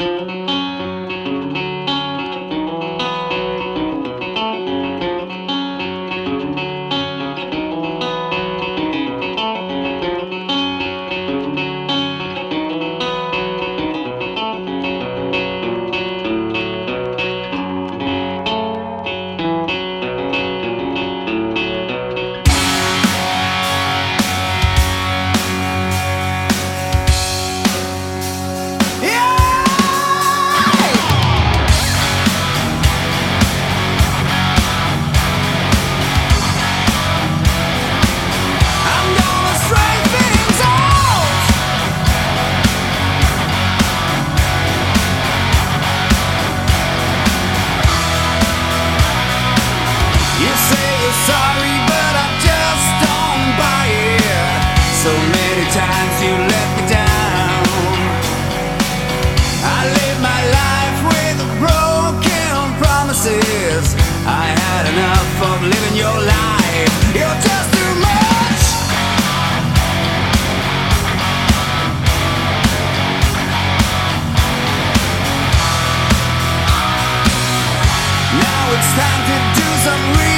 I'm to do some